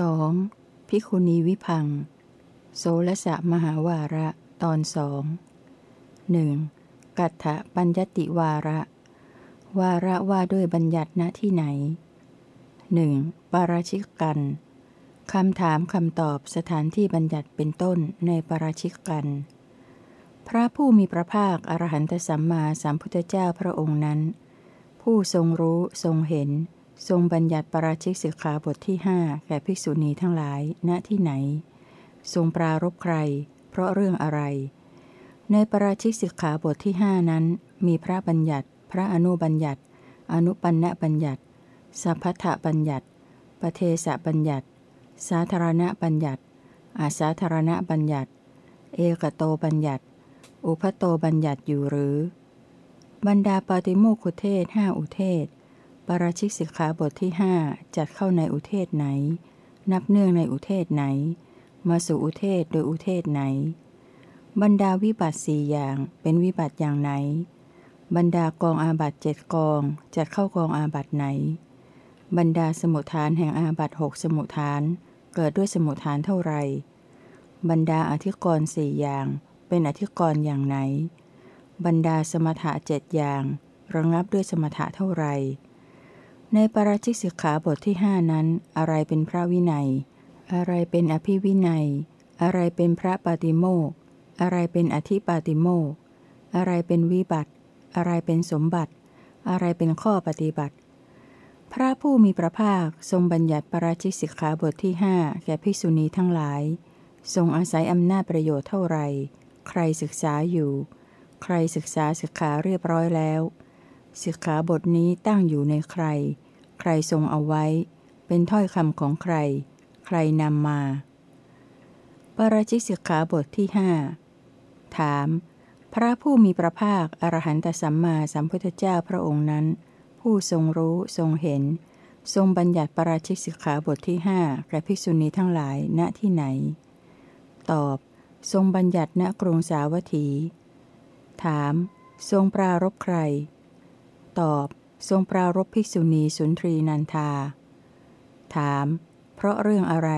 2. พิคุณีวิพัง โสรสะมหาวาระตอนสองหนึ่งกัตถปัญญติวาระ วาระว่าด้วยบัญญัติณที่ไหนหนึ่งปาราชิกกันคำถามคำตอบสถานที่บัญญัติเป็นต้นในปาราชิกกัน พระผู้มีพระภาคอรหันตสัมมาสัมพุทธเจ้าพระองค์นั้น ผู้ทรงรู้ทรงเห็น ทรงบัญญัติปราชิกสิกขาบทที่หแก่ภิกษุณีทั้งหลาย ณ ที่ไหน ทรงปรารบใคร เพราะเรื่องอะไร ในปราชิกสิกขาบทที่หนั้น มีพระบัญญัติ พระอนุบัญญัติ อนุปันณบัญญัติ สัพพะบัญญัติปเทสบัญญัติ สาธารณบัญญัติ อาสาธารณบัญญัติ เอกโตบัญญัติ อุพโตบัญญัติอยู่หรือ บรรดาปาติโมคุเทศห้าอุเทศ ราชิกสิกขาบทที่หจัดเข้าในอุเทศไหน นับเนื่องในอุเทศไหน มาสู่อุเทศโดยอุเทศไหน บรรดาวิบัติสี่อย่างเป็นวิบัติอย่างไหน บรรดากองอาบัตเจ็ดกองจัดเข้ากองอาบัตไหน บรรดาสมุทฐานแห่งอาบัตหกสมุทฐานเกิดด้วยสมุทฐานเท่าไร บรรดาอธิกรณ์สี่อย่าง เป็นอธิกรณ์อย่างไหน บรรดาสมถะเจ็ดอย่างระงับด้วยสมถะเท่าไร ในปราชิกสิกขาบทที่หนั้น อะไรเป็นพระวินัย อะไรเป็นอภิวินัย อะไรเป็นพระปาติโมกอะไรเป็นอธิปาติโมกอะไรเป็นวิบัติ อะไรเป็นสมบัติ อะไรเป็นข้อปฏิบัติ พระผู้มีพระภาคทรงบัญญัติปราชิกสิกขาบทที่หแก่ภิกษุณีทั้งหลาย ทรงอาศัยอำนาจประโยชน์เท่าไรใครศึกษาอยู่ ใครศึกษาสิกขาเรียบร้อยแล้วสิกขาบทนี้ตั้งอยู่ในใคร ใครทรงเอาไว้ เป็นถ้อยคำของใคร ใครนำมา ปราชิกสิกขาบทที่หถาม พระผู้มีพระภาค อรหันตสัมมาสัมพุทธเจ้าพระองค์นั้น ผู้ทรงรู้ทรงเห็น ทรงบัญญัติปราชิกสิกขาบทที่หแก่ภิกษุณีทั้งหลายณที่ไหน ตอบ ทรงบัญญัติณกรุงสาวัตถี ถาม ทรงปรารบใคร ตอบ ทรงปรารบภิกษุณีสุนทรีนันทา ถาม เพราะเรื่องอะไร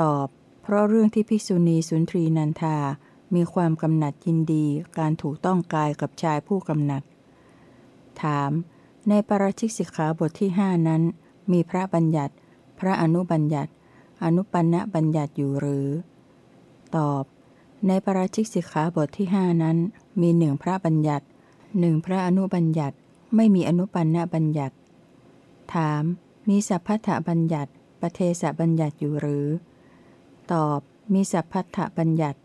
ตอบ เพราะเรื่องที่ภิกษุณีสุนทรีนันทา มีความกำหนัดยินดีการถูกต้องกายกับชายผู้กำหนัด ถาม ในปราชิกสิกขาบทที่ห้านั้น มีพระบัญญัติ พระอนุบัญญัติ อนุปันณบัญญัติอยู่หรือ ตอบ ในปราชิกสิกขาบทที่ห้านั้น มีหนึ่งพระบัญญัติหนึ่งพระอนุบัญญัติ ไม่มีอนุปันนบัญญัติ ถาม มีสัพพัทธบัญญัติปเทสบัญญัติอยู่หรือ ตอบ มีสัพพัทธบัญญัติ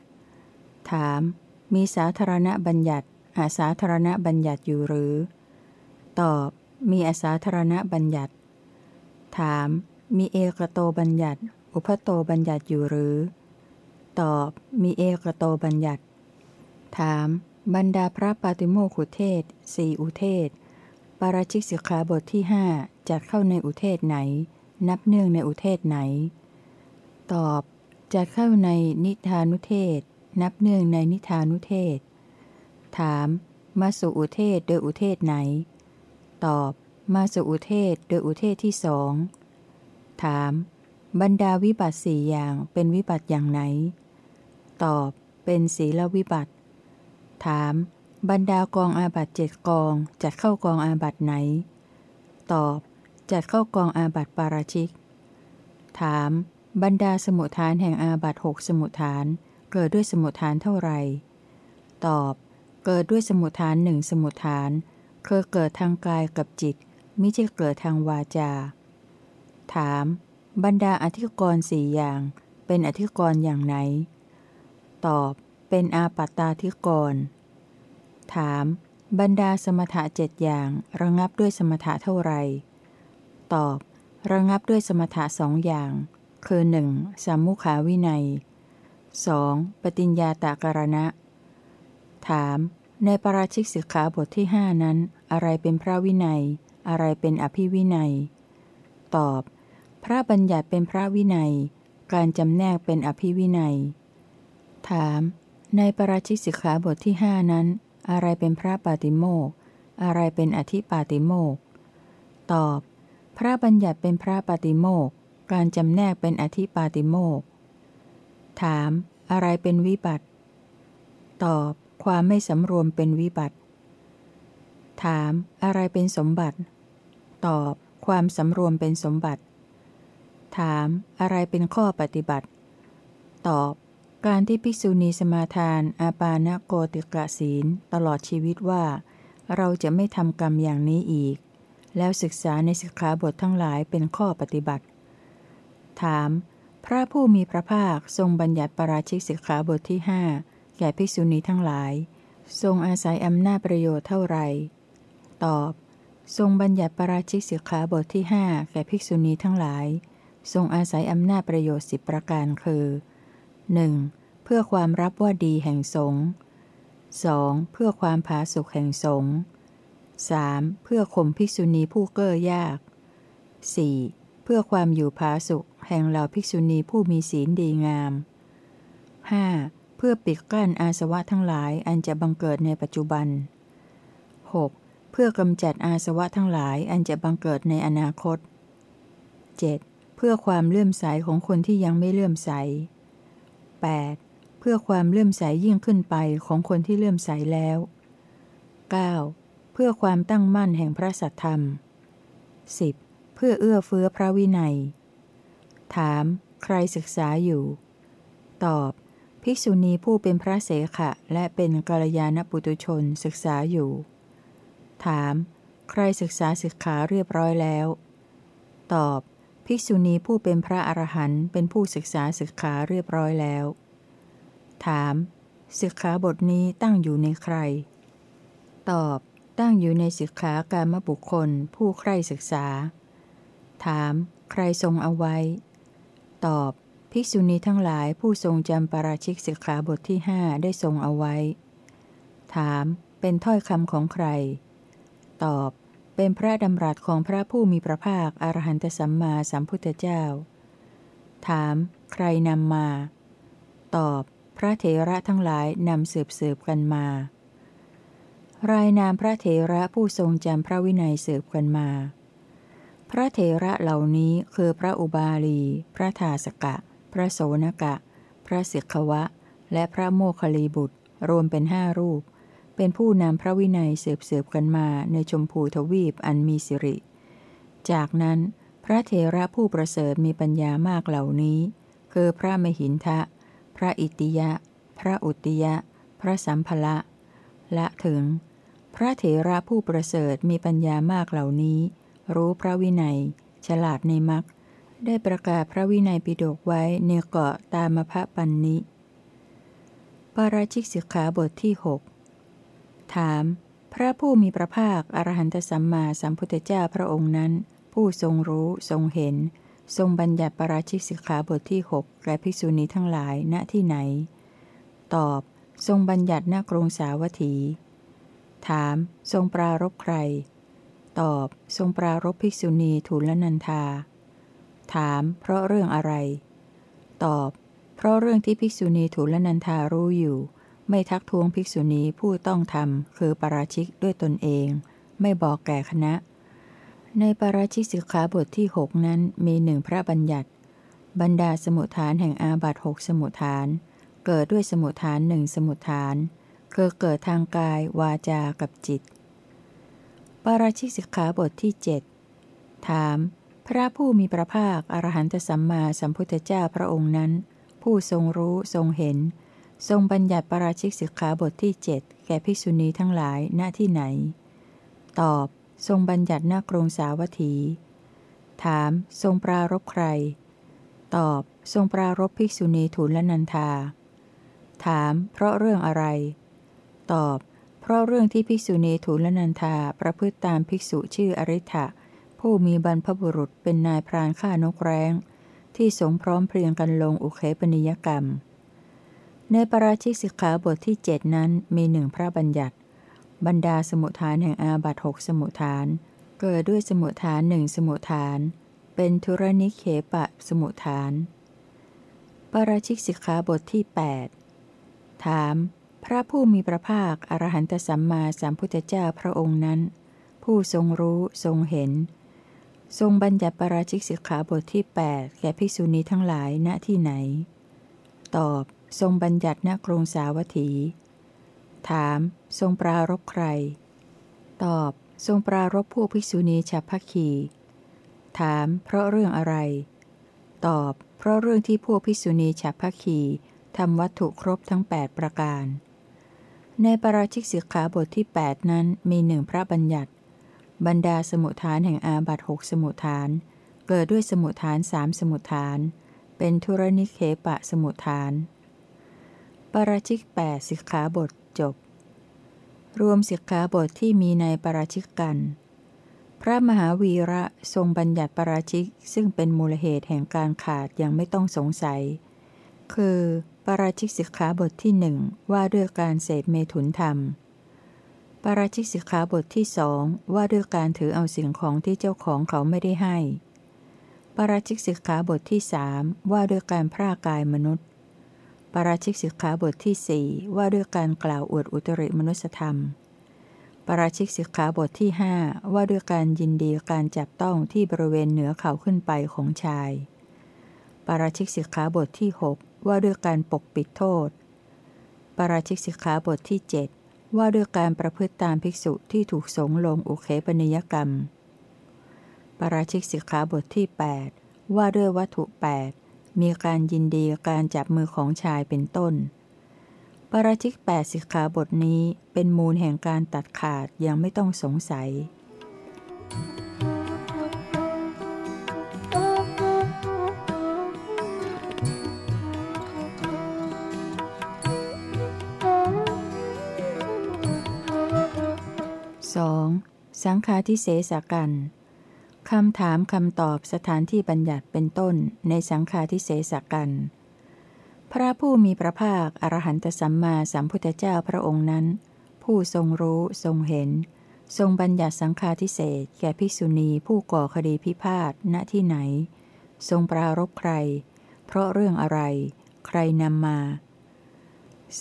ถาม มีสาธารณบัญญัติอาสาธารณบัญญัติอยู่หรือ ตอบ มีอาสาธารณบัญญัติ ถาม มีเอกโตบัญญัติ อุพโตบัญญัติอยู่หรือ ตอบ มีเอกโตบัญญัติ ถาม บรรดาพระปาติโมขุเทศสี่อุเทศ ปาราชิกสิกขาบทที่หจัดเข้าในอุเทศไหน นับเนื่องในอุเทศไหน ตอบ จัดเข้าในนิทานุเทศ นับเนื่องในนิทานุเทศ ถามมาสู่อุเทศโดยอุเทศไหน ตอบ มาสู่อุเทศโดยอุเทศที่สอง ถาม บรรดาวิบัติสี่อย่างเป็นวิบัติอย่างไหน ตอบ เป็นศีลวิบัติ ถาม บรรดากองอาบัตเจ็ดกองจัดเข้ากองอาบัตไหน ตอบ จัดเข้ากองอาบัตปาราชิก ถาม บรรดาสมุทฐานแห่งอาบัตหกสมุทฐาน เกิดด้วยสมุทฐานเท่าไหร่ ตอบ เกิดด้วยสมุทฐานหนึ่งสมุทฐานคือเกิดทางกายกับจิตมิใช่เกิดทางวาจา ถาม บรรดาอธิกรณ์สี่อย่าง เป็นอธิกรณ์อย่างไหน ตอบ เป็นอาปัตตาธิกรณ์ ถาม บรรดาสมถะเจ็ดอย่างระงับด้วยสมถะเท่าไรตอบ ระงับด้วยสมถะสองอย่าง คือ 1. สามุขาวินัย 2. ปฏิญญาตาการณะ ถาม ในปราชิกสิกขาบทที่หนั้น อะไรเป็นพระวินัย อะไรเป็นอภิวินัย ตอบ พระบัญญัติเป็นพระวินัย การจำแนกเป็นอภิวินัย ถาม ในปราชิกสิกขาบทที่หนั้น อะไรเป็นพระปาติโมกอะไรเป็นอธิปาติโมกตอบ พระบัญญัติเป็นพระปาติโมกการจำแนกเป็นอธิปาติโมกถาม อะไรเป็นวิบัติ ตอบ ความไม่สำรวมเป็นวิบัติ ถาม อะไรเป็นสมบัติ ตอบ ความสำรวมเป็นสมบัติ ถาม อะไรเป็นข้อปฏิบัติ ตอบ การที่ภิกษุณีสมาทาน อาปาณโกติกะศีล ตลอดชีวิตว่า เราจะไม่ทำกรรมอย่างนี้อีก แล้วศึกษาในสิกขาบททั้งหลายเป็นข้อปฏิบัติ ถาม พระผู้มีพระภาคทรงบัญญัติปราชิกสิกขาบทที่หแก่ภิกษุณีทั้งหลาย ทรงอาศัยอำนาจประโยชน์เท่าไหร่ ตอบ ทรงบัญญัติปราชิกสิกขาบทที่หแก่ภิกษุณีทั้งหลาย ทรงอาศัยอำนาจประโยชน์สิบประการคือ 1. เพื่อความรับว่าดีแห่งสงฆ์ 2. เพื่อความผาสุกแห่งสงฆ์ 3. เพื่อข่มภิกษุณีผู้เก้อยาก 4. เพื่อความอยู่ผาสุกแห่งเหล่าภิกษุณีผู้มีศีลดีงาม 5. เพื่อปิดกั้นอาสวะทั้งหลายอันจะบังเกิดในปัจจุบัน 6. เพื่อกำจัดอาสวะทั้งหลายอันจะบังเกิดในอนาคต 7. เพื่อความเลื่อมใสของคนที่ยังไม่เลื่อมใส 8. เพื่อความเลื่อมใสยิ่งขึ้นไปของคนที่เลื่อมใสแล้ว 9. เพื่อความตั้งมั่นแห่งพระสัทธรรม 10. เพื่อเอื้อเฟื้อพระวินัย ถาม ใครศึกษาอยู่ ตอบ ภิกษุณีผู้เป็นพระเสขะและเป็นกัลยาณปุตุชนศึกษาอยู่ ถาม ใครศึกษาศึกขาเรียบร้อยแล้ว ตอบ ภิกษุณีผู้เป็นพระอรหันต์เป็นผู้ศึกษาศึกขาเรียบร้อยแล้ว ถามศึกขาบทนี้ตั้งอยู่ในใคร ตอบ ตั้งอยู่ในศึกขาการมบุคคล ผู้ใคร่ศึกษา ถาม ใครทรงเอาไว้ ตอบ ภิกษุณีทั้งหลายผู้ทรงจำปราชิกศึกขาบทที่หได้ทรงเอาไว้ ถาม เป็นถ้อยคำของใคร ตอบ เป็นพระดำรัสของพระผู้มีพระภาคอรหันตสัมมาสัมพุทธเจ้า ถาม ใครนำมา ตอบ พระเถระทั้งหลายนำสืบสืบกันมา รายนามพระเถระผู้ทรงจำพระวินัยสืบกันมา พระเถระเหล่านี้คือพระอุบาลี พระทาสกะ พระโสนกะ พระสิกขวะ และพระโมคคลีบุตร รวมเป็นห้ารูป เป็นผู้นำพระวินัยเสืบเสืบกันมาในชมพูทวีปอันมีสิริ จากนั้นพระเทระผู้ประเสริฐมีปัญญามากเหล่านี้ คือพระมหินทะ พระอิติยะ พระอุติยะ พระสัมภละละถึง พระเถระผู้ประเสริฐมีปัญญามากเหล่านี้ รู้พระวินัย ฉลาดในมักได้ประกาศพระวินัยปิฎกไว้ในเกาะตามพระปันนิปาราชิกสิกขาบทที่หก ถาม พระผู้มีพระภาคอรหันตสัมมาสัมพุทธเจ้าพระองค์นั้น ผู้ทรงรู้ทรงเห็น ทรงบัญญัติปราชิกสิกขาบทที่หกแก่ภิกษุณีทั้งหลายณที่ไหน ตอบ ทรงบัญญัติณกรุงสาวัตถี ถาม ทรงปรารบใคร ตอบ ทรงปรารบภิกษุณีทูลนันทา ถาม เพราะเรื่องอะไร ตอบ เพราะเรื่องที่ภิกษุณีทูลนันทารู้อยู่ ไม่ทักท้วงภิกษุณีผู้ต้องทำคือปราชิกด้วยตนเอง ไม่บอกแก่คณะ ในปราชิกสิกขาบทที่หกนั้นมีหนึ่งพระบัญญัติ บรรดาสมุทฐานแห่งอาบัตหกสมุทฐาน เกิดด้วยสมุทฐานหนึ่งสมุทฐาน คือเกิดทางกายวาจากับจิต ปราชิกสิกขาบทที่เจ็ดถาม พระผู้มีพระภาคอรหันตสัมมาสัมพุทธเจ้าพระองค์นั้น ผู้ทรงรู้ทรงเห็น ทรงบัญญัติปราชิกสิกขาบทที่เจ็ดแก่ภิกษุณีทั้งหลายณที่ไหน ตอบ ทรงบัญญัติหน้ากรงสาวัตถี ถาม ทรงปรารบใคร ตอบ ทรงปรารบภิกษุณีทูลละนันทา ถาม เพราะเรื่องอะไร ตอบ เพราะเรื่องที่ภิกษุณีทูลละนันทาประพฤติตามภิกษุชื่ออริ t ะผู้มีบรรพบุรุษเป็นนายพรานฆ่านกแร้ง ที่สงพร้อมเพรียงกันลงอุเคปนิยกรรม ในปราชิกสิกขาบทที่เจ็ดนั้นมีหนึ่งพระบัญญัติ บรรดาสมุทฐานแห่งอาบัตหกสมุทฐาน เกิดด้วยสมุทฐานหนึ่งสมุทฐาน เป็นธุรนิเคปะสมุทฐาน ปราชิกสิกขาบทที่ 8 ถาม พระผู้มีพระภาค อรหันตสัมมาสัมพุทธเจ้าพระองค์นั้น ผู้ทรงรู้ทรงเห็น ทรงบัญญัติปราชิกสิกขาบทที่ 8 แก่ภิกษุณีทั้งหลายณที่ไหน ตอบ ทรงบัญญัติณกรุงสาวัตถี ถาม ทรงปรารบใคร ตอบ ทรงปรารบผู้ภิกษุณีฉับพักคีถาม เพราะเรื่องอะไร ตอบ เพราะเรื่องที่พวกภิกษุณีฉับพักคีทำวัตถุครบทั้ง 8 ประการ ในปราชิกสิกขาบทที่ 8 นั้นมีหนึ่งพระบัญญัติ บรรดาสมุทฐานแห่งอาบัตหกสมุทฐาน เกิดด้วยสมุทฐานสามสมุทฐาน เป็นทุรนิเคปะสมุทฐาน ราชิก8สิกขาบทจบ รวมสิกขาบทที่มีในปราชิกกัน พระมหาวีระทรงบัญญัติปราชิกซึ่งเป็นมูลเหตุแห่งการขาดยังไม่ต้องสงสัย คือปราชิกสิกขาบทที่หนึ่งว่าด้วยการเสพเมถุนธรรม ปราชิกสิกขาบทที่สองว่าด้วยการถือเอาสิ่งของที่เจ้าของเขาไม่ได้ให้ ปราชิกสิกขาบทที่สามว่าด้วยการพรากายมนุษย์ ราชิกสิกขาบทที่สี่ว่าด้วยการกล่าวอวดอุตริมนุสธรรม ปราชิกสิกขาบทที่ห้าว่าด้วยการยินดีการจับต้องที่บริเวณเหนือเข่าขึ้นไปของชาย ปราชิกสิกขาบทที่หกว่าด้วยการปกปิดโทษ ปราชิกสิกขาบทที่ 7 ว่าด้วยการประพฤติตามภิกษุที่ถูกสงลงอุเคปนิยกรรม ปราชิกสิกขาบทที่ 8 ว่าด้วยวัตถุ 8 มีการยินดีการจับมือของชายเป็นต้น ปราชิก8สิกขาบทนี้เป็นมูลแห่งการตัดขาดยังไม่ต้องสงสัย 2. สังฆาทิเสสกัน คำถามคำตอบสถานที่บัญญัติเป็นต้นในสังฆาทิเสสกัน พระผู้มีพระภาค อรหันตสัมมาสัมพุทธเจ้าพระองค์นั้น ผู้ทรงรู้ทรงเห็น ทรงบัญญัติสังฆาทิเศษแก่ภิกษุณีผู้ก่อคดีพิพาทณที่ไหน ทรงปรารบใคร เพราะเรื่องอะไร ใครนำมา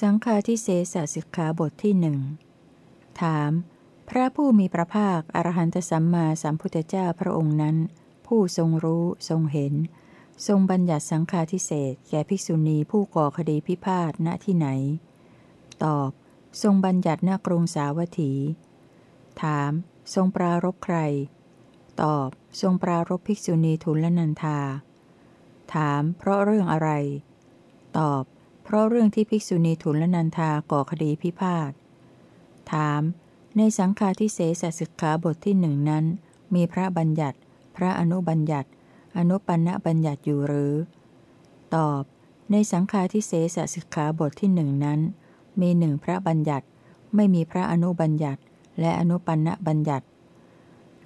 สังฆาทิเศษสิกขาบทที่หนึ่งถาม พระผู้มีพระภาค อรหันตสัมมาสัมพุทธเจ้าพระองค์นั้น ผู้ทรงรู้ทรงเห็น ทรงบัญญัติสังฆาทิเศษแก่ภิกษุณีผู้ก่อคดีพิพาทณที่ไหน ตอบ ทรงบัญญัติณกรุงสาวัตถี ถาม ทรงปรารบใคร ตอบ ทรงปรารบภิกษุณีทุลนันธา ถาม เพราะเรื่องอะไร ตอบ เพราะเรื่องที่ภิกษุณีทุลนันธาก่อคดีพิพาทถาม ในสังฆาทิเศษสิกขาบทที่หนึ่งนั้น มีพระบัญญัติ พระอนุบัญญัติ อนุปันบัญญัติอยู่หรือ ตอบ ในสังฆาทิเศษสิกขาบทที่หนึ่งนั้น มีหนึ่งพระบัญญัติ ไม่มีพระอนุบัญญัติ และอนุปันบัญญัติ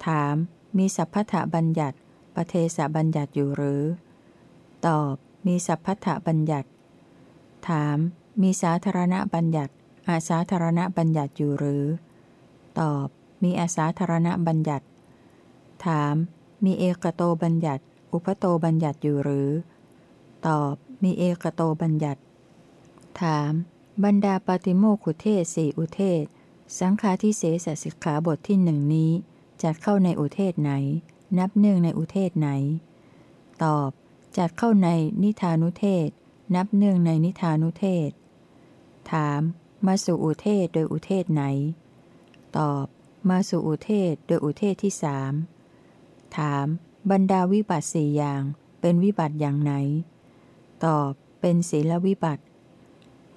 ถาม มีสัพพะบัญญัติปเทสบัญญัติอยู่หรือ ตอบ มีสัพพะบัญญัติ ถาม มีสาธารณบัญญัติอาสาธารณบัญญัติอยู่หรือ ตอบ มีอาสาธารณบัญญัติ ถาม มีเอกโตบัญญัติ อุปโตบัญญัติอยู่หรือ ตอบ มีเอกโตบัญญัติ ถาม บรรดาปฏิโมขุเทศสี่อุเทศ สังฆาทิเสสสิกขาบทที่หนึ่งนี้จัดเข้าในอุเทศไหน นับเนื่องในอุเทศไหน ตอบ จัดเข้าในนิทานุเทศ นับเนื่องในนิทานุเทศ ถาม มาสู่อุเทศโดยอุเทศไหน ตอบ มาสู่อุเทศโดยอุเทศที่สามถาม บรรดาวิบัติสี่อย่าง เป็นวิบัติอย่างไหน ตอบ เป็นศีลวิบัติ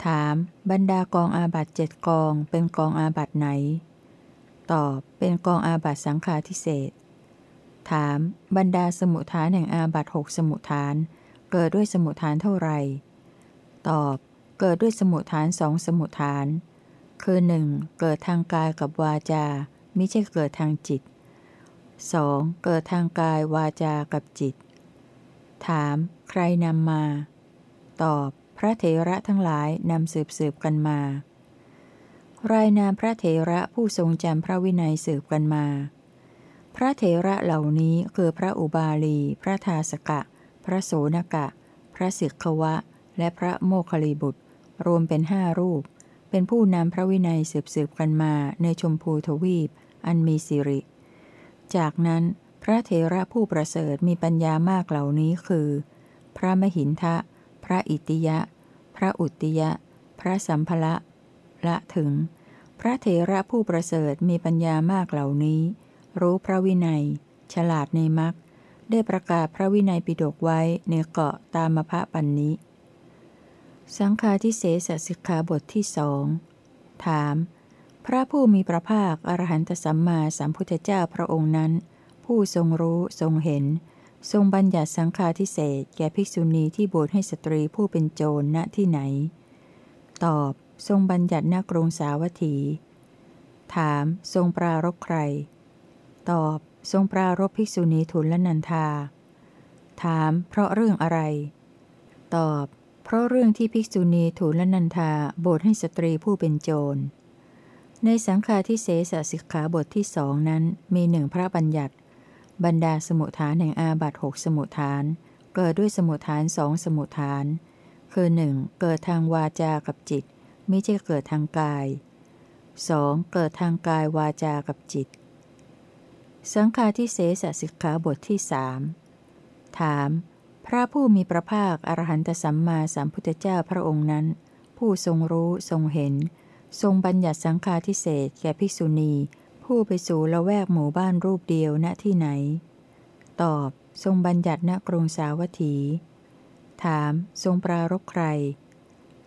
ถาม บรรดากองอาบัตเจ็ดกอง เป็นกองอาบัตไหน ตอบ เป็นกองอาบัตสังฆาทิเศษถาม บรรดาสมุทฐานแห่งอาบัตหกสมุทฐาน เกิดด้วยสมุทฐานเท่าไหร่ ตอบ เกิดด้วยสมุทฐานสองสมุทฐาน คือหนึ่งเกิดทางกายกับวาจา ไม่ใช่เกิดทางจิต 2. เกิดทางกายวาจากับจิต ถาม ใครนำมา ตอบ พระเถระทั้งหลายนำสืบสืบกันมา รายนามพระเถระผู้ทรงจำพระวินัยสืบกันมา พระเถระเหล่านี้คือพระอุบาลี พระทาสกะ พระโสนกะ พระสิกขวะ และพระโมคคิริบุตร รวมเป็นห้ารูป เป็นผู้นำพระวินัยสืบสืบกันมาในชมพูทวีป อันมีสิริ จากนั้นพระเถระผู้ประเสริฐมีปัญญามากเหล่านี้คือ พระมหินทะ พระอิติยะ พระอุติยะ พระสัมภละละถึง พระเถระผู้ประเสริฐมีปัญญามากเหล่านี้ รู้พระวินัย ฉลาดในมรรคได้ประกาศพระวินัยปิฎกไว้ในเกาะตามพระปันนี้ สังฆาทิเศษสิกขาบทที่สองถาม พระผู้มีพระภาคอรหันตสัมมาสัมพุทธเจ้าพระองค์นั้น ผู้ทรงรู้ทรงเห็น ทรงบัญญัติสังฆาทิเศษแก่ภิกษุณีที่บวชให้สตรีผู้เป็นโจรณที่ไหน ตอบ ทรงบัญญัติณกรุงสาวัตถี ถาม ทรงปรารบใคร ตอบ ทรงปรารบภิกษุณีทุลนันทา ถาม เพราะเรื่องอะไร ตอบ เพราะเรื่องที่ภิกษุณีทุลนันทาบวชให้สตรีผู้เป็นโจร ในสังฆาทิเศษสิกขาบทที่สองนั้นมีหนึ่งพระบัญญัติ บรรดาสมุทฐานแห่งอาบัตหกสมุทฐาน เกิดด้วยสมุทฐานสองสมุทฐาน คือหนึ่งเกิดทางวาจากับจิต ไม่ใช่เกิดทางกาย 2. เกิดทางกายวาจากับจิต สังฆาทิเศษสิกขาบทที่สถาม พระผู้มีพระภาคอรหันตสัมมาสัมพุทธเจ้าพระองค์นั้น ผู้ทรงรู้ทรงเห็น ทรงบัญญัติสังฆาทิเศษแก่ภิกษุณี ผู้ไปสู่ละแวกหมู่บ้านรูปเดียวณที่ไหน ตอบทรงบัญญัติณกรุงสาวัตถี ถาม ทรงปรารบใคร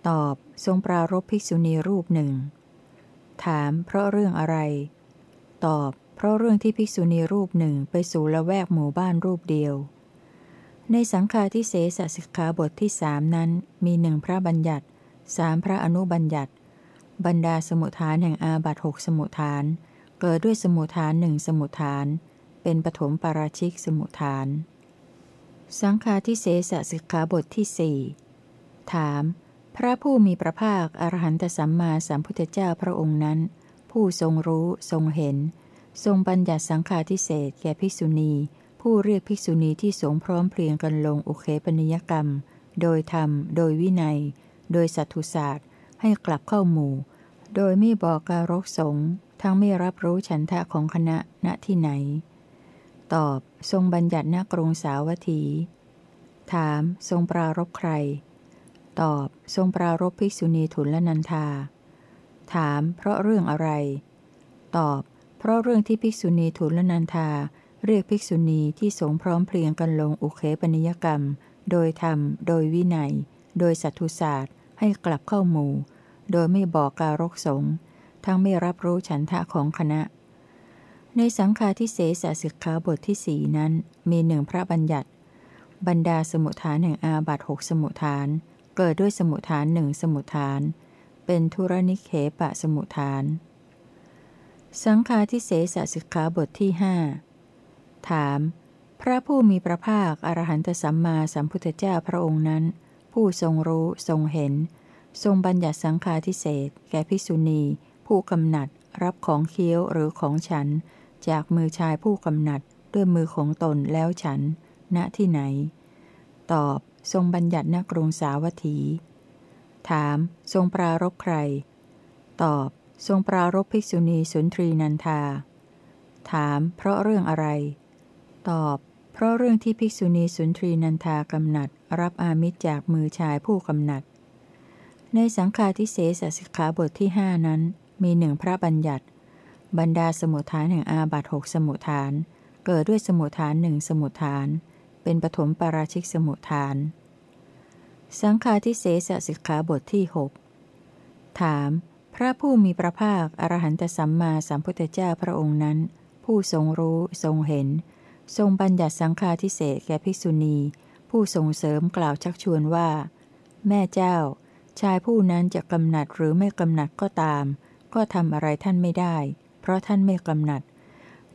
ตอบทรงปรารบภิกษุณีรูปหนึ่ง ถาม เพราะเรื่องอะไร ตอบ เพราะเรื่องที่ภิกษุณีรูปหนึ่งไปสู่ละแวกหมู่บ้านรูปเดียว ในสังฆาทิเศษสิกขาบทที่สามนั้นมีหนึ่งพระบัญญัติสามพระอนุบัญญัติ บรรดาสมุทฐานแห่งอาบัตหกสมุทฐาน เกิดด้วยสมุทฐานหนึ่งสมุทฐาน เป็นปฐมปาราชิกสมุทฐาน สังฆาทิเศษสิกขาบทที่สี่ถาม พระผู้มีพระภาคอรหันตสัมมาสัมพุทธเจ้าพระองค์นั้น ผู้ทรงรู้ทรงเห็น ทรงบัญญัติสังฆาทิเศษแก่ภิกษุณี ผู้เรียกภิกษุณีที่สงพร้อมเพรียงกันลงอุเคปนิยกรรม โดยธรรม โดยวินัย โดยสัตุศาสตร์ ให้กลับเข้าหมู่ โดยไม่บอกการกสงทั้งไม่รับรู้ฉันทะของคณะณที่ไหน ตอบ ทรงบัญญัติณกรุงสาวัตถี ถาม ทรงปรารบใคร ตอบ ทรงปรารบภิกษุณีทุลนันทาถาม เพราะเรื่องอะไร ตอบ เพราะเรื่องที่ภิกษุณีทุลนันทา เรียกภิกษุณีที่สงพร้อมเพรียงกันลงอุเคปนิยกรรม โดยธรรม โดยวินัย โดยสัตตุศาสตร์ ให้กลับเข้าหมู่ โดยไม่บอกการกสงทั้งไม่รับรู้ฉันทะของคณะ ในสังฆาทิเศษสิกขาบทที่สี่นั้น มีหนึ่งพระบัญญัติ บรรดาสมุทฐานแห่งอาบัตหกสมุทฐาน เกิดด้วยสมุทฐานหนึ่งสมุทฐาน เป็นทุรนิเคปะสมุทฐาน สังฆาทิเศษสิกขาบทที่ห้า ถาม พระผู้มีพระภาคอรหันตสัมมาสัมพุทธเจ้าพระองค์นั้น ผู้ทรงรู้ทรงเห็น ทรงบัญญัติสังฆาทิเศษแก่ภิกษุณี ผู้กำหนัด รับของเคี้ยวหรือของฉัน จากมือชายผู้กำหนัดด้วยมือของตนแล้วฉัน ณที่ไหน ตอบ ทรงบัญญัติณกรุงสาวัตถี ถาม ทรงปรารบใคร ตอบ ทรงปรารบภิกษุณีสุนทรีนันทา ถาม เพราะเรื่องอะไร ตอบ เพราะเรื่องที่ภิกษุณีสุนทรีนันทากำหนัด รับอามิตรจากมือชายผู้กำหนัด ในสังฆาทิเศษสิกขาบทที่หนั้น มีหนึ่งพระบัญญัติ บรรดาสมุทฐานแห่งอาบัตหกสมุทฐาน เกิดด้วยสมุทฐานหนึ่งสมุทฐาน เป็นปฐมปราชิกสมุทฐาน สังฆาทิเศษสิกขาบทที่หถาม พระผู้มีพระภาคอรหันตสัมมาสัมพุทธเจ้าพระองค์นั้นผู้ทรงรู้ทรงเห็น ทรงบัญญัติสังฆาทิเศษแก่ภิกษุณี ผู้ส่งเสริมกล่าวชักชวนว่า แม่เจ้า ชายผู้นั้นจะกำหนัดหรือไม่กำหนัดก็ตาม ก็ทำอะไรท่านไม่ได้ เพราะท่านไม่กำหนัด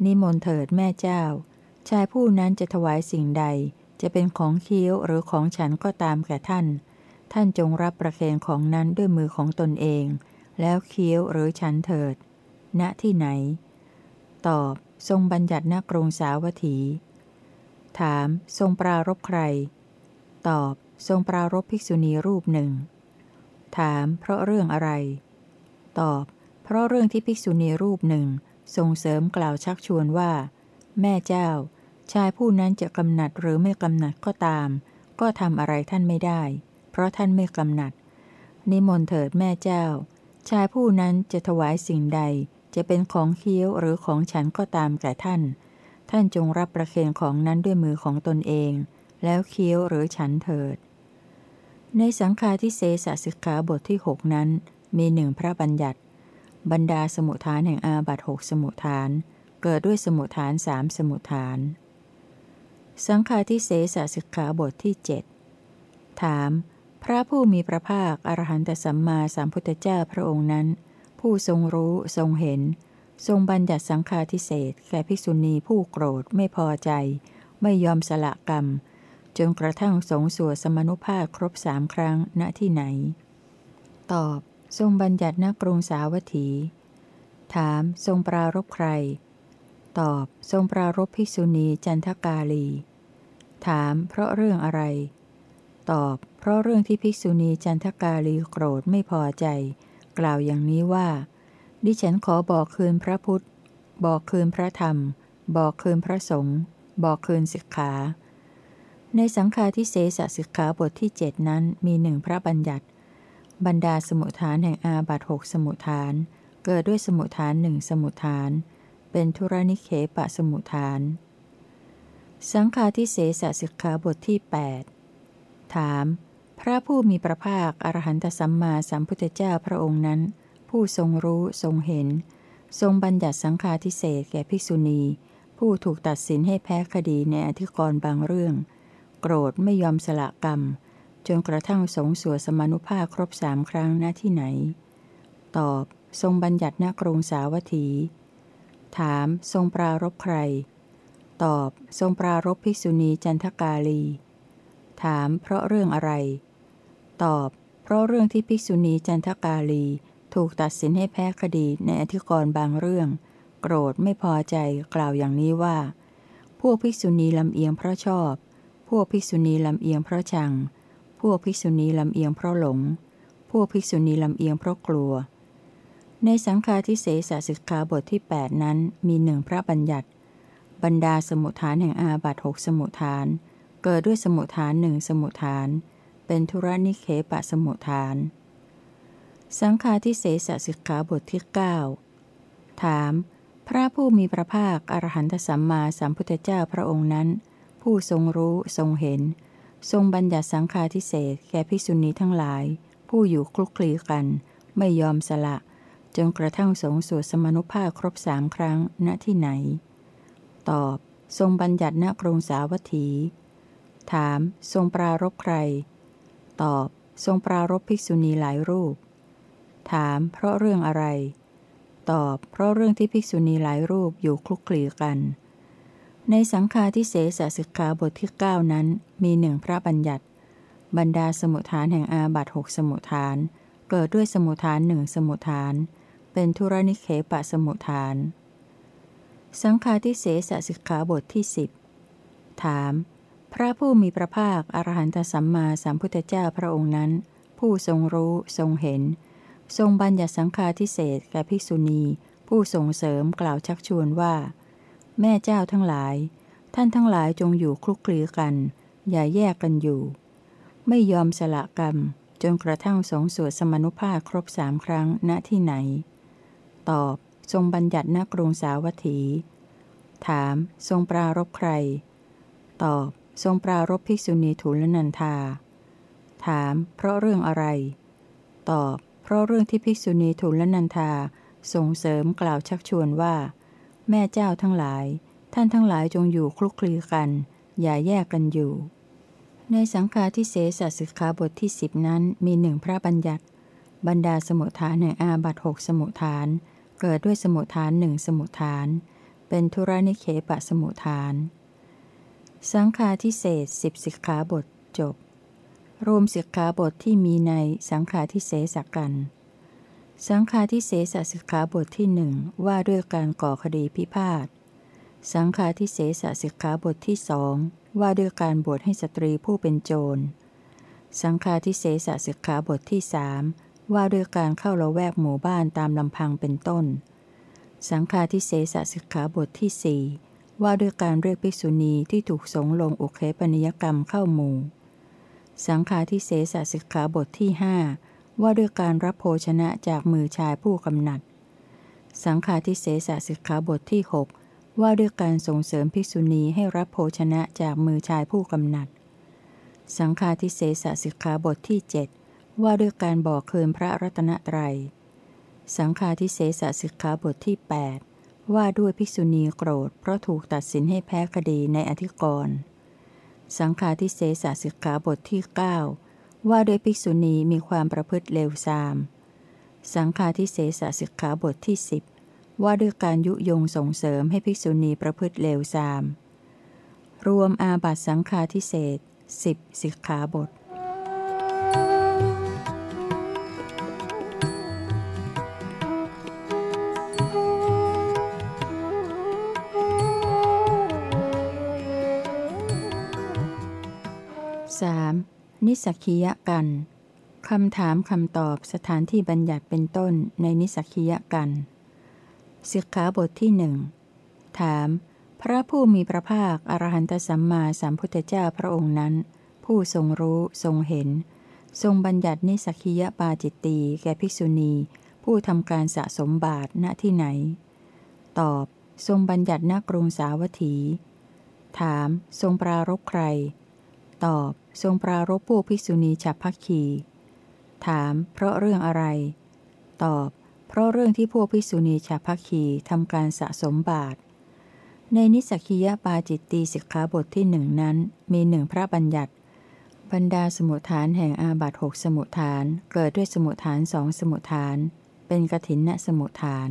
นิมนต์เถิดแม่เจ้า ชายผู้นั้นจะถวายสิ่งใด จะเป็นของเคี้ยวหรือของฉันก็ตามแก่ท่าน ท่านจงรับประเคนของนั้นด้วยมือของตนเอง แล้วเคี้ยวหรือฉันเถิด ณที่ไหน ตอบ ทรงบัญญัติณกรุงสาวัตถี ถาม ทรงปรารบใคร ตอบ ทรงปรารบภิกษุณีรูปหนึ่ง ถาม เพราะเรื่องอะไร ตอบ เพราะเรื่องที่ภิกษุณีรูปหนึ่งส่งเสริมกล่าวชักชวนว่า แม่เจ้าชชายผู้นั้นจะกำหนัดหรือไม่กำหนัดก็ตาม ก็ทำอะไรท่านไม่ได้ เพราะท่านไม่กำหนัด นิมนต์เถิดแม่เจ้า ชายผู้นั้นจะถวายสิ่งใด จะเป็นของเคี้ยวหรือของฉันก็ตามแก่ท่าน ท่านจงรับประเคนของนั้นด้วยมือของตนเอง แล้วเคี้ยวหรือฉันเถิด ในสังฆาทิเศษสิกขาบทที่หกนั้น มีหนึ่งพระบัญญัติ บรรดาสมุทฐานแห่งอาบัตหกสมุทฐาน เกิดด้วยสมุทฐานสามสมุทฐาน สังฆาทิเศษสิกขาบทที่เจ็ดถาม พระผู้มีพระภาคอรหันตสัมมาสัมพุทธเจ้าพระองค์นั้น ผู้ทรงรู้ทรงเห็น ทรงบัญญัติสังฆาทิเศษแก่ภิกษุณีผู้โกรธไม่พอใจ ไม่ยอมสละกรรม จนกระทั่งสงสวดสมนุภาพครบสามครั้งณที่ไหน ตอบ ทรงบัญญัติณกรุงสาวัตถี ถามทรงปรารบใคร ตอบ ทรงปรารบภิกษุณีจันทกาลี ถามเพราะเรื่องอะไร ตอบ เพราะเรื่องที่ภิกษุณีจันทกาลีโกรธไม่พอใจ กล่าวอย่างนี้ว่า ดิฉันขอบอกคืนพระพุทธ บอกคืนพระธรรม บอกคืนพระสงฆ์บอกคืนสิกขา ในสังฆาทิเศษสิกขาบทที่เจ็ดนั้นมีหนึ่งพระบัญญัติ บรรดาสมุทฐานแห่งอาบัตหกสมุทฐาน เกิดด้วยสมุทฐานหนึ่งสมุทฐาน เป็นธุรนิเคปะสมุทฐาน สังฆาทิเสสสิกขาบทที่ 8 ถาม พระผู้มีพระภาค อรหันตสัมมาสัมพุทธเจ้าพระองค์นั้น ผู้ทรงรู้ทรงเห็น ทรงบัญญัติสังฆาทิเศษแก่ภิกษุณี ผู้ถูกตัดสินให้แพ้คดีในอธิกรณ์บางเรื่อง โกรธไม่ยอมสละกรรม จนกระทั่งสงสวดสมานุภาพครบสามครั้งณที่ไหน ตอบ ทรงบัญญัติณกรุงสาวัตถี ถาม ทรงปรารบใคร ตอบ ทรงปรารบภิกษุณีจันทกาลี ถาม เพราะเรื่องอะไร ตอบ เพราะเรื่องที่ภิกษุณีจันทกาลี ถูกตัดสินให้แพ้คดีในอธิกรณ์บางเรื่อง โกรธไม่พอใจกล่าวอย่างนี้ว่า พวกภิกษุณีลำเอียงเพราะชอบ พวกภิกษุณีลำเอียงเพราะชัง พวกภิกษุณีลำเอียงเพราะหลง พวกภิกษุณีลำเอียงเพราะกลัว ในสังฆาทิเศษสิกขาบทที่ 8 นั้นมีหนึ่งพระบัญญัติ บรรดาสมุทฐานแห่งอาบัตหกสมุทฐาน เกิดด้วยสมุทฐานหนึ่งสมุทฐาน เป็นธุรนิเคปะสมุทฐาน สังฆาทิเศษสิกขาบทที่ 9 ถาม พระผู้มีพระภาคอรหันตสัมมาสัมพุทธเจ้าพระองค์นั้น ผู้ทรงรู้ทรงเห็น ทรงบัญญัติสังฆาทิเศษแก่ภิกษุณีทั้งหลาย ผู้อยู่คลุกคลีกัน ไม่ยอมสละ จนกระทั่งสงสวดสมนุภาพครบสามครั้งณที่ไหน ตอบ ทรงบัญญัติณกรุงสาวัตถี ถาม ทรงปรารบใคร ตอบ ทรงปรารบภิกษุณีหลายรูป ถาม เพราะเรื่องอะไร ตอบ เพราะเรื่องที่ภิกษุณีหลายรูปอยู่คลุกคลีกัน ในสังฆาทิเศษสิกขาบทที่ 9 นั้น มีหนึ่งพระบัญญัติ บรรดาสมุทฐานแห่งอาบัตหกสมุทฐาน เกิดด้วยสมุทฐานหนึ่งสมุทฐาน เป็นธุรนิเคปะสมุทฐาน สังฆาทิเสสสิกขาบทที่สิบถาม พระผู้มีพระภาคอรหันตสัมมาสัมพุทธเจ้าพระองค์นั้น ผู้ทรงรู้ทรงเห็น ทรงบัญญัติสังฆาทิเศษแก่ภิกษุณี ผู้ส่งเสริมกล่าวชักชวนว่า แม่เจ้าทั้งหลาย ท่านทั้งหลายจงอยู่คลุกคลีกัน อย่าแยกกันอยู่ ไม่ยอมสละกรรม จนกระทั่งสงสวดสมนุภาพครบสามครั้งณที่ไหน ตอบทรงบัญญัติณกรุงสาวัตถี ถาม ทรงปรารบใคร ตอบ ทรงปรารบภิกษุณีทุลนันธา ถาม เพราะเรื่องอะไร ตอบ เพราะเรื่องที่ภิกษุณีทุลนันธาส่งเสริมกล่าวชักชวนว่า แม่เจ้าทั้งหลาย ท่านทั้งหลายจงอยู่คลุกคลีกัน อย่าแยกกันอยู่ ในสังฆาทิเศษสิกขาบทที่สิบนั้นมีหนึ่งพระบัญญัติ บรรดาสมุทฐานแห่งอาบัตหกสมุทฐาน เกิดด้วยสมุทฐานหนึ่งสมุทฐาน เป็นธุรนิเคปะสมุทฐาน สังฆาทิเศษสิบสิกขาบทจบ รวมสิกขาบทที่มีในสังฆาทิเศษกัน สังฆาทิเศษสิกขาบทที่หนึ่งว่าด้วยการก่อคดีพิพาท สังฆาทิเศษสิกขาบทที่สองว่าด้วยการบวชให้สตรีผู้เป็นโจร สังฆาทิเศษสิกขาบทที่สามว่าด้วยการเข้าละแวกหมู่บ้านตามลำพังเป็นต้น สังฆาทิเศษสิกขาบทที่สี่ ว่าด้วยการเรียกภิกษุณีที่ถูกสงลงอุเคปนิยกรรมเข้าหมู่ สังฆาทิเศษสิกขาบทที่หว่าด้วยการรับโภชนะจากมือชายผู้กำหนัด สังฆาทิเศษสิกขาบทที่ 6 ว่าด้วยการส่งเสริมภิกษุณีให้รับโภชนะจากมือชายผู้กำหนัด สังฆาทิเศษสิกขาบทที่ 7 ว่าด้วยการบอกคืนพระรัตนตรยัย สังฆาทิเศษสิกขาบทที่ 8 ว่าด้วยภิกษุณีโกรธ เพราะถูกตัดสินให้แพ้คดีในอธิกรณ์สังฆาทิเศษสิกขาบทที่ 9 ว่าโดยภิกษุณีมีความประพฤติเลวทราม สังฆาทิเศษสิกขาบทที่สิบว่าด้วยการยุยงส่งเสริมให้ภิกษุณีประพฤติเลวทราม รวมอาบัตสังฆาทิเศษสิบสิกขาบท สามนิสักียกันคำถามคำตอบสถานที่บัญญัติเป็นต้นในนิสักียกันสิกขาบทที่หนึ่งถาม พระผู้มีพระภาคอรหันตสัมมาสัมพุทธเจ้าพระองค์นั้น ผู้ทรงรู้ทรงเห็น ทรงบัญญัตินิสักียปาจิตตีแก่ภิกษุณี ผู้ทำการสะสมบาทณที่ไหน ตอบ ทรงบัญญัติณกรุงสาวัตถี ถาม ทรงปรารบใคร ตอบ ทรงปรารบพวกภิกษุณีฉับพักคีถาม เพราะเรื่องอะไร ตอบ เพราะเรื่องที่พวกภิกษุณีฉับพักคีทำการสะสมบาตรในนิสกิยปาจิตตีสิกขาบทที่หนึ่งนั้น มีหนึ่งพระบัญญัติ บรรดาสมุทฐานแห่งอาบัตหกสมุทฐาน เกิดด้วยสมุทฐานสองสมุทฐาน เป็นกถินนสมุทฐาน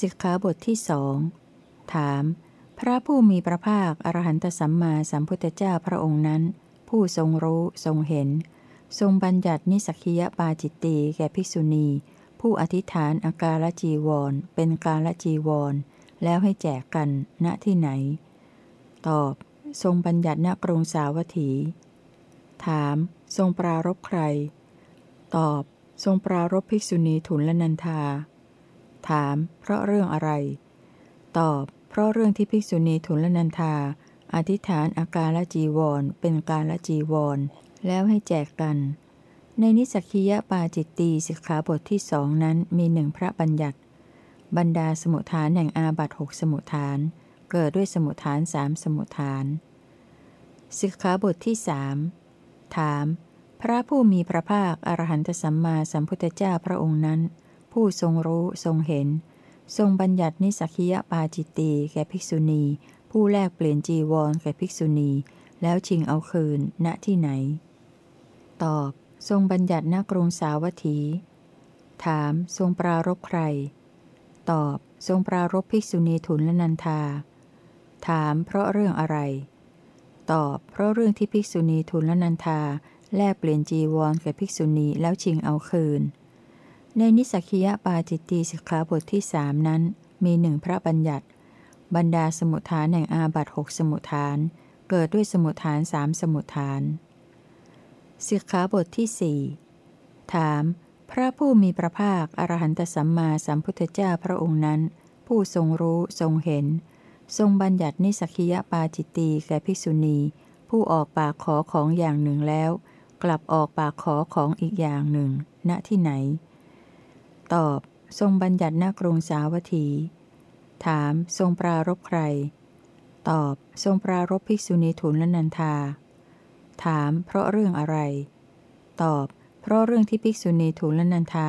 สิกขาบทที่สองถาม พระผู้มีพระภาค อรหันตสัมมาสัมพุทธเจ้าพระองค์นั้น ผู้ทรงรู้ทรงเห็น ทรงบัญญัตินิสักิยปาจิตตีแก่ภิกษุณี ผู้อธิษฐานอาการจีวร เป็นการละจีวร แล้วให้แจกกันณที่ไหน ตอบ ทรงบัญญัติณกรุงสาวัตถี ถาม ทรงปรารบใคร ตอบ ทรงปรารบภิกษุณีทุนละนันทา ถาม เพราะเรื่องอะไร ตอบ เพราะเรื่องที่ภิกษุณีทุลนันทาอธิษฐานอาการละจีวร เป็นการละจีวร แล้วให้แจกกัน ในนิสักียปาจิตตีสิกขาบทที่สองนั้นมีหนึ่งพระบัญญัติ บรรดาสมุทฐานแห่งอาบัตหกสมุทฐาน เกิดด้วยสมุทฐานสามสมุทฐานสิกขาบทที่สามถาม พระผู้มีพระภาคอรหันตสัมมาสัมพุทธเจ้าพระองค์นั้น ผู้ทรงรู้ทรงเห็น ทรงบัญญัตินิสักยปาจิตตีแก่ภิกษุณี ผู้แลกเปลี่ยนจีวรแก่ภิกษุณี แล้วชิงเอาคืนณที่ไหน ตอบ ทรงบัญญัติณกรุงสาวัตถี ถาม ทรงปรารบใคร ตอบ ทรงปรารบภิกษุณีทุนและนันทา ถามเพราะเรื่องอะไร ตอบ เพราะเรื่องที่ภิกษุณีทุนและนันทาแลกเปลี่ยนจีวรแก่ภิกษุณีแล้วชิงเอาคืน ในนิสักิยปาจิตตีสิกขาบทที่สามนั้น มีหนึ่งพระบัญญัติ บรรดาสมุทฐานแห่งอาบัตหกสมุทฐาน เกิดด้วยสมุทฐานสามสมุทฐานสิกขาบทที่สี่ถาม พระผู้มีพระภาค อรหันตสัมมาสัมพุทธเจ้าพระองค์นั้น ผู้ทรงรู้ทรงเห็น ทรงบัญญัตินิสักิยปาจิตตีแก่ภิกษุณี ผู้ออกปากขอของอย่างหนึ่งแล้ว กลับออกปากขอของอีกอย่างหนึ่ง ณที่ไหน ตอบ ทรงบัญญัติณกรุงสาวัตถี ถาม ทรงปรารบใคร ตอบ ทรงปรารบภิกษุณีทุนและนันทา ถาม เพราะเรื่องอะไร ตอบ เพราะเรื่องที่ภิกษุณีทุนและนันทา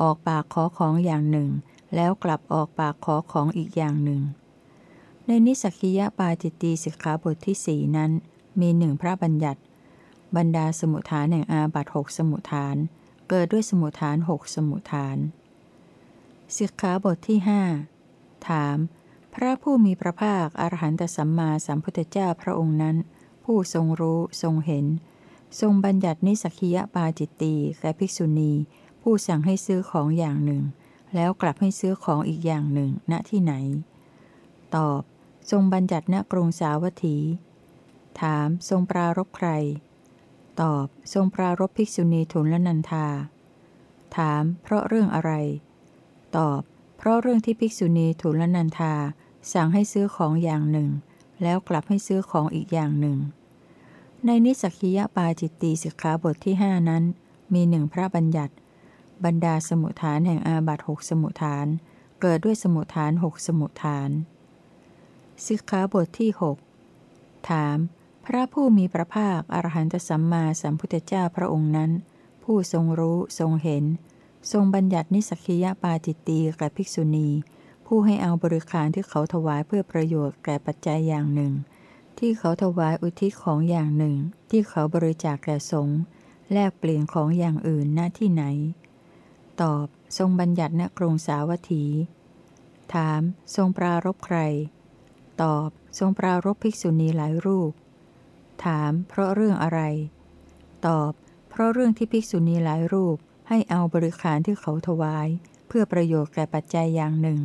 ออกปากขอของอย่างหนึ่ง แล้วกลับออกปากขอของอีกอย่างหนึ่ง ในนิสักิยปาจิตตีสิกขาบทที่สี่นั้น มีหนึ่งพระบัญญัติ บรรดาสมุทฐานแห่งอาบัตหกสมุทฐาน เกิดด้วยสมุทฐานหกสมุทฐาน สิกขาบทที่หถาม พระผู้มีพระภาคอรหันตสัมมาสัมพุทธเจ้าพระองค์นั้น ผู้ทรงรู้ทรงเห็น ทรงบัญญัตินิสกิยปาจิตตีแก่ภิกษุณี ผู้สั่งให้ซื้อของอย่างหนึ่ง แล้วกลับให้ซื้อของอีกอย่างหนึ่ง ณที่ไหน ตอบ ทรงบัญญัติณกรุงสาวัตถี ถามทรงปรารบใคร ตอบทรงปรารบภิกษุณีทุนละนันทา ถาม เพราะเรื่องอะไร ตอบ เพราะเรื่องที่ภิกษุณีทุนละนันทา สั่งให้ซื้อของอย่างหนึ่ง แล้วกลับให้ซื้อของอีกอย่างหนึ่ง ในนิสักิยปาจิตตีสิกขาบทที่หนั้น มีหนึ่งพระบัญญัติ บรรดาสมุทฐานแห่งอาบัตหกสมุทฐาน เกิดด้วยสมุทฐานหกสมุทฐานสิกขาบทที่หถาม ระผู้มีพระภาคอรหันตสัมมาสัมพุทธเจ้าพระองค์นั้น ผู้ทรงรู้ทรงเห็น ทรงบัญญัตินิสักิยปาจิตตีแก่ภิกษุณี ผู้ให้เอาบริการที่เขาถวายเพื่อประโยชน์แก่ปัจจัยอย่างหนึ่ง ที่เขาถวายอุทิศของอย่างหนึ่ง ที่เขาบริจาคแก่สงฆ์แลกเปลี่ยนของอย่างอื่นหน้าที่ไหน ตอบทรงบัญญัติณกรุงสาวัตถี ถาม ทรงปรารบใคร ตอบ ทรงปรารบภิกษุณีหลายรูป ถามเพราะเรื่องอะไร ตอบ เพราะเรื่องที่ภิกษุณีหลายรูปให้เอาบริการที่เขาถวาย เพื่อประโยชน์แก่ปัจจัยอย่างหนึ่ง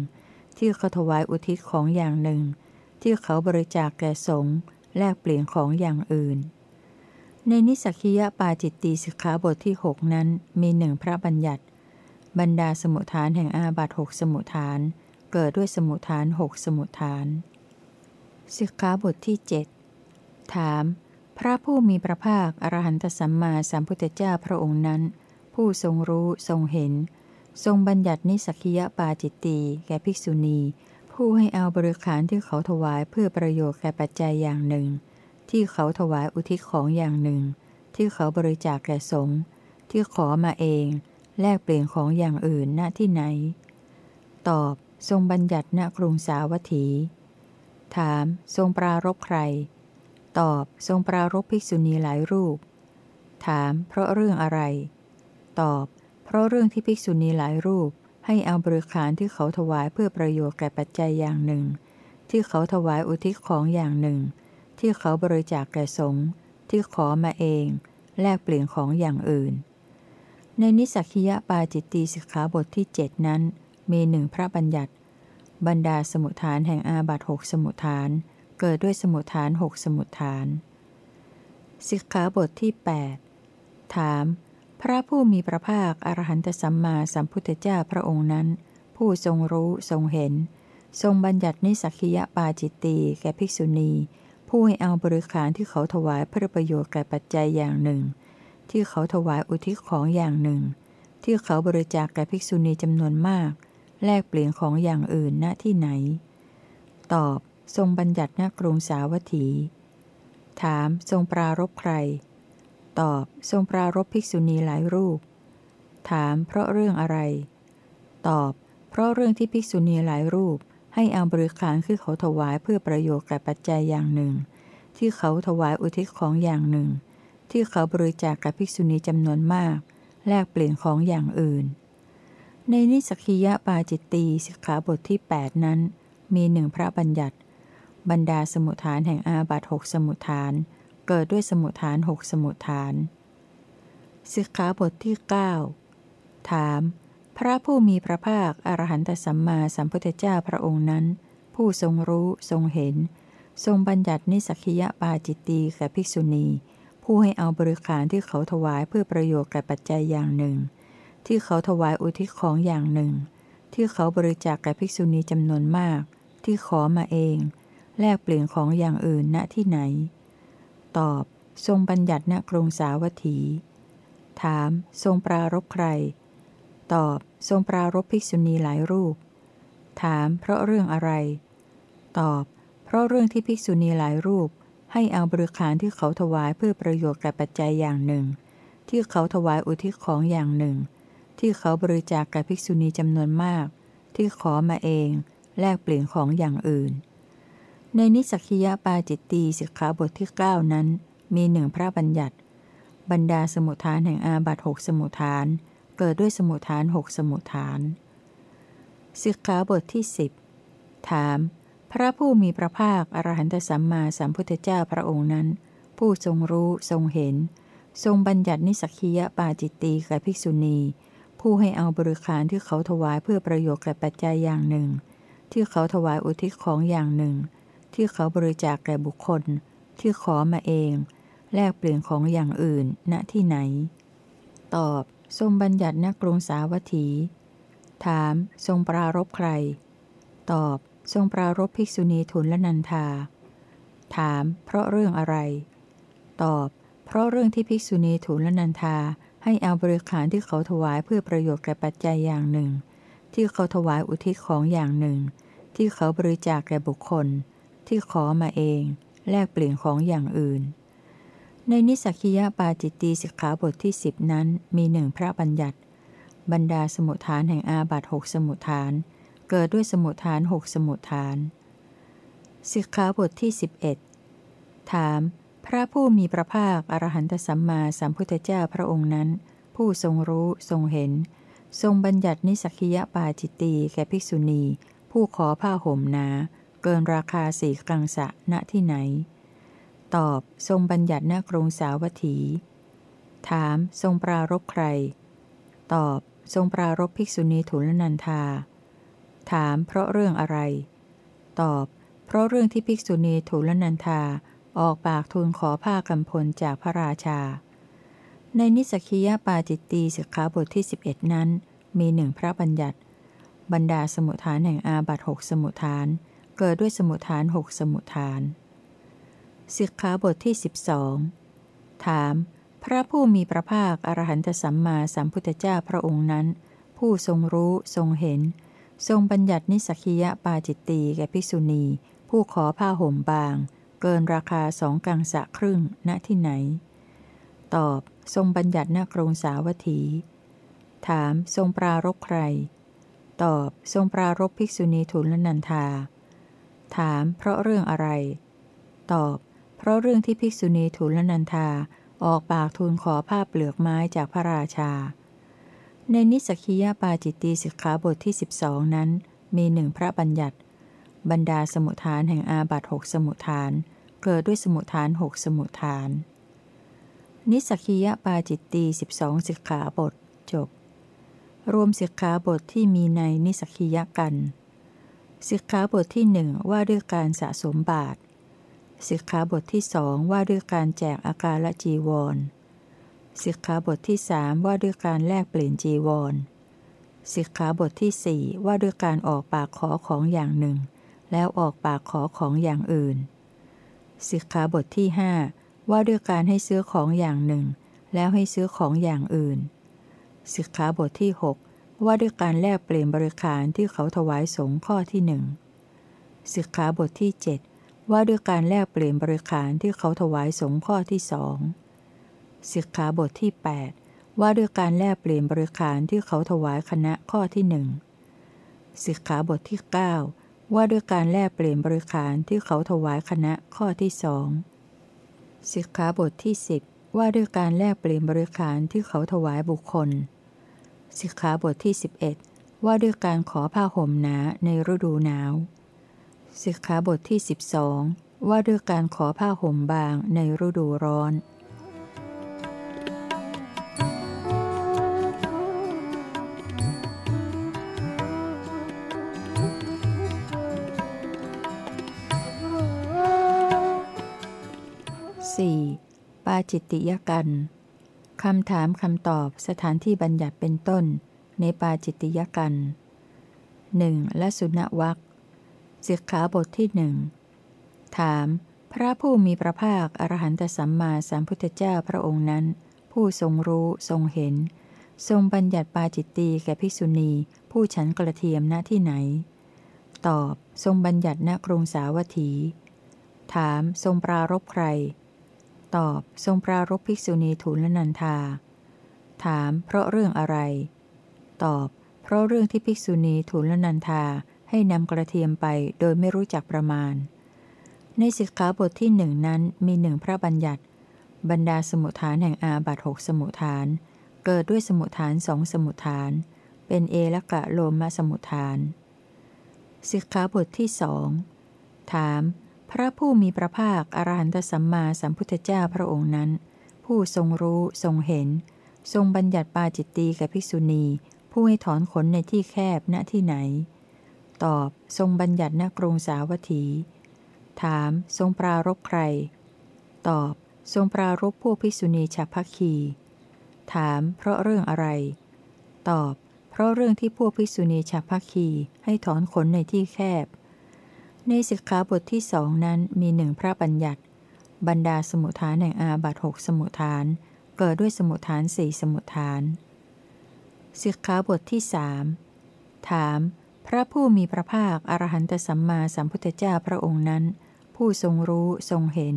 ที่เขาถวายอุทิศของอย่างหนึ่ง ที่เขาบริจาคแก่สงฆ์แลกเปลี่ยนของอย่างอื่น ในนิสักิยปาจิตตีสิกขาบทที่หกนั้นมีหนึ่งพระบัญญัติ บรรดาสมุทฐานแห่งอาบัตหกสมุทฐาน เกิดด้วยสมุทฐานหกสมุทฐานสิกขาบทที่เจ็ดถาม พระผู้มีพระภาค อรหันตสัมมาสัมพุทธเจ้าพระองค์นั้น ผู้ทรงรู้ทรงเห็น ทรงบัญญัตินิสักยปาจิตตีแก่ภิกษุณี ผู้ให้เอาบริขารที่เขาถวายเพื่อประโยชน์แก่ปัจจัยอย่างหนึ่ง ที่เขาถวายอุทิศของอย่างหนึ่ง ที่เขาบริจาคแก่สงฆ์ที่ขอมาเอง แลกเปลี่ยนของอย่างอื่นณที่ไหน ตอบทรงบัญญัติณกรุงสาวัตถี ถาม ทรงปรารบใคร ตอบทรงปรารบภิกษุณีหลายรูป ถามเพราะเรื่องอะไร ตอบ เพราะเรื่องที่ภิกษุณีหลายรูป ให้เอาบริขารที่เขาถวายเพื่อประโยชน์แก่ปัจจัยอย่างหนึ่ง ที่เขาถวายอุทิศของอย่างหนึ่ง ที่เขาบริจาคแก่สงฆ์ที่ขอมาเอง แลกเปลี่ยนของอย่างอื่น ในนิสักิยปาจิตตีสิกขาบทที่เจ็ดนั้น มีหนึ่งพระบัญญัติ บรรดาสมุทฐานแห่งอาบัตหกสมุทฐาน เกิดด้วยสมุทฐานหกสมุทฐาน สิกขาบทที่ 8 ถาม พระผู้มีพระภาคอรหันตสัมมาสัมพุทธเจ้าพระองค์นั้น ผู้ทรงรู้ทรงเห็น ทรงบัญญัตินิสักิยปาจิตตีแก่ภิกษุณี ผู้ให้เอาบริขารที่เขาถวายเพื่อประโยชน์แก่ปัจจัยอย่างหนึ่ง ที่เขาถวายอุทิศของอย่างหนึ่ง ที่เขาบริจาคแก่ภิกษุณีจำนวนมาก แลกเปลี่ยนของอย่างอื่นณที่ไหน ตอบ ทรงบัญญัติณกรุงสาวัตถี ถามทรงปรารบใคร ตอบทรงปรารบภิกษุณีหลายรูป ถามเพราะเรื่องอะไร ตอบ เพราะเรื่องที่ภิกษุณีหลายรูป ให้เอาบริขารคือเขาถวายเพื่อประโยชน์แก่ปัจจัยอย่างหนึ่ง ที่เขาถวายอุทิศของอย่างหนึ่ง ที่เขาบริจาคกับภิกษุณีจำนวนมาก แลกเปลี่ยนของอย่างอื่น ในนิสกิยปาจิตตีสิกขาบทที่ 8 นั้น มีหนึ่งพระบัญญัติ บรรดาสมุทฐานแห่งอาบัตหกสมุทฐาน เกิดด้วยสมุทฐานหกสมุทฐานสิกขาบทที่ 9 ถาม พระผู้มีพระภาค อรหันตสัมมาสัมพุทธเจ้าพระองค์นั้น ผู้ทรงรู้ทรงเห็น ทรงบัญญัตินิสักิยปาจิตตีแก่ภิกษุณี ผู้ให้เอาบริขารที่เขาถวายเพื่อประโยชน์แก่ปัจจัยอย่างหนึ่ง ที่เขาถวายอุทิศของอย่างหนึ่ง ที่เขาบริจาคแก่ภิกษุณีจำนวนมาก ที่ขอมาเอง แลกเปลี่ยนของอย่างอื่นณที่ไหน ตอบ ทรงบัญญัติณกรุงสาวัตถี ถาม ทรงปรารบใคร ตอบ ทรงปรารบภิกษุณีหลายรูป ถาม เพราะเรื่องอะไร ตอบ เพราะเรื่องที่ภิกษุณีหลายรูป ให้เอาบริขารที่เขาถวายเพื่อประโยชน์แก่ปัจจัยอย่างหนึ่ง ที่เขาถวายอุทิศของอย่างหนึ่ง ที่เขาบริจาคแก่ภิกษุณีจำนวนมาก ที่ขอมาเอง แลกเปลี่ยนของอย่างอื่น ในนิสักิยปาจิตตีสิกขาบทที่ 9 นั้น มีหนึ่งพระบัญญัติ บรรดาสมุทฐานแห่งอาบัตหกสมุทฐาน เกิดด้วยสมุทฐานหกสมุทฐานสิกขาบทที่สิบถาม พระผู้มีพระภาค อรหันตสัมมาสัมพุทธเจ้าพระองค์นั้น ผู้ทรงรู้ทรงเห็น ทรงบัญญัตินิสักิยปาจิตตีแก่ภิกษุณี ผู้ให้เอาบริขารที่เขาถวายเพื่อประโยชน์แก่ปัจจัยอย่างหนึ่ง ที่เขาถวายอุทิศของอย่างหนึ่ง ที่เขาบริจาคแก่บุคคล ที่ขอมาเอง แลกเปลี่ยนของอย่างอื่นณที่ไหน ตอบ ทรงบัญญัติณกรุงสาวัตถี ถาม ทรงปรารบใคร ตอบ ทรงปรารบภิกษุณีทุนละนันทา ถาม เพราะเรื่องอะไร ตอบ เพราะเรื่องที่ภิกษุณีทุนละนันทาให้เอาบริขารที่เขาถวายเพื่อประโยชน์แก่ปัจจัยอย่างหนึ่ง ที่เขาถวายอุทิศของอย่างหนึ่ง ที่เขาบริจาคแก่บุคคล ที่ขอมาเอง แลกเปลี่ยนของอย่างอื่น ในนิสักิยาปาจิตตีสิกขาบทที่สิบนั้นมีหนึ่งพระบัญญัติ บรรดาสมุทฐานแห่งอาบัตหกสมุทฐาน เกิดด้วยสมุทฐานหกสมุทฐานสิกขาบทที่สิบเอ็ดถาม พระผู้มีพระภาค อรหันตสัมมาสัมพุทธเจ้าพระองค์นั้น ผู้ทรงรู้ทรงเห็น ทรงบัญญัตินิสักิยปาจิตตีแก่ภิกษุณี ผู้ขอผ้าห่มนา เกินราคาสี่กังสะณที่ไหน ตอบทรงบัญญัติณกรุงสาวัตถี ถามทรงปรารบใคร ตอบทรงปรารบภิกษุณีทุลนันธา ถามเพราะเรื่องอะไร ตอบ เพราะเรื่องที่ภิกษุณีทุลนันธาออกปากทูลขอผ้ากำพลจากพระราชา ในนิสกิยาปาจิตตีสิกขาบทที่ 11 นั้น มีหนึ่งพระบัญญัติ บรรดาสมุทฐานแห่งอาบัตหกสมุทฐาน เกิดด้วยสมุทฐานหกสมุทฐานสิกขาบทที่ 12 ถาม พระผู้มีพระภาคอรหันตสัมมาสัมพุทธเจ้าพระองค์นั้น ผู้ทรงรู้ทรงเห็น ทรงบัญญัตินิสกิยาปาจิตตีแก่ภิกษุณี ผู้ขอผ้าห่มบาง เกินราคาสองกังสะครึ่งณที่ไหน ตอบ ทรงบัญญัติณกรุงสาวัตถี ถามทรงปรารบใคร ตอบ ทรงปรารบภิกษุณีทุลนันทา ถาม เพราะเรื่องอะไร ตอบ เพราะเรื่องที่ภิกษุณีทุลนันทาออกปากทูลขอผ้าเปลือกไม้จากพระราชา ในนิสกิยาปาจิตตีสิกขาบทที่ 12 นั้น มีหนึ่งพระบัญญัติ บรรดาสมุทฐานแห่งอาบัตหกสมุทฐาน เกิดด้วยสมุทฐานหกสมุทฐาน นิสกิยาปาจิตตีสิบสองสิกขาบทจบ รวมสิกขาบทที่มีในนิสกิยกัน สิกขาบทที่หนึ่งว่าด้วยการสะสมบาทสิกขาบทที่สองว่าด้วยการแจกอาการละจีวรสิกขาบทที่สามว่าด้วยการแลกเปลี่ยนจีวรสิกขาบทที่สี่ว่าด้วยการออกปากขอของอย่างหนึ่ง แล้วออกปากขอของอย่างอื่น สิกขาบทที่ห้าว่าด้วยการให้ซื้อของอย่างหนึ่ง แล้วให้ซื้อของอย่างอื่น สิกขาบทที่6 ว่าด้วยการแลกเปลี่ยนบริการที่เขาถวายสงฆ์ข้อที่หนึ่งสิกขาบทที่ 7 ว่าด้วยการแลกเปลี่ยนบริการที่เขาถวายสงฆ์ข้อที่สองสิกขาบทที่ 8 ว่าด้วยการแลกเปลี่ยนบริการที่เขาถวายคณะข้อที่หนึ่งสิกขาบทที่ 9 ว่าด้วยการแลกเปลี่ยนบริขารที่เขาถวายคณะข้อที่สองสิกขาบทที่สิบว่าด้วยการแลกเปลี่ยนบริขารที่เขาถวายบุคคล สิกขาบทที่ 11 ว่าด้วยการขอผ้าห่มหนาในฤดูหนาว สิกขาบทที่ 12 ว่าด้วยการขอผ้าห่มบางในฤดูร้อน 4. ปาจิตติยกัน คำถามคำตอบสถานที่บัญญัติเป็นต้น ในปาจิตติยกันหนึ่งและสุณวักสิกขาบทที่หนึ่งถาม พระผู้มีพระภาคอรหันตสัมมาสัมพุทธเจ้าพระองค์นั้น ผู้ทรงรู้ทรงเห็น ทรงบัญญัติปาจิตตีแก่ภิกษุณี ผู้ฉันกระเทียมณที่ไหน ตอบ ทรงบัญญัติณกรุงสาวัตถี ถามทรงปรารบใคร ตอบทรงปรารบภิกษุณีทูลนันทา ถามเพราะเรื่องอะไร ตอบ เพราะเรื่องที่ภิกษุณีทูลนันทาให้นำกระเทียมไปโดยไม่รู้จักประมาณ ในสิกขาบทที่หนึ่งนั้นมีหนึ่งพระบัญญัติ บรรดาสมุทฐานแห่งอาบัตหกสมุทฐาน เกิดด้วยสมุทฐานสองสมุทฐาน เป็นเอละกะโลมาสมุทฐานสิกขาบทที่สองถาม พระผู้มีพระภาคอรหันตสัมมาสัมพุทธเจ้าพระองค์นั้น ผู้ทรงรู้ทรงเห็น ทรงบัญญัติปาจิตตีกับภิกษุณี ผู้ให้ถอนขนในที่แคบณที่ไหน ตอบทรงบัญญัติณกรุงสาวัตถี ถามทรงปรารบใคร ตอบทรงปรารบพวกภิกษุณีฉับพักคี ถามเพราะเรื่องอะไร ตอบ เพราะเรื่องที่พวกภิกษุณีฉับพักคีให้ถอนขนในที่แคบ ในสิกขาบทที่สองนั้นมีหนึ่งพระบัญญัติ บรรดาสมุทฐานแห่งอาบัตหกสมุทฐาน เกิดด้วยสมุทฐานสี่สมุทฐานสิกขาบทที่สามถาม พระผู้มีพระภาคอรหันตสัมมาสัมพุทธเจ้าพระองค์นั้น ผู้ทรงรู้ทรงเห็น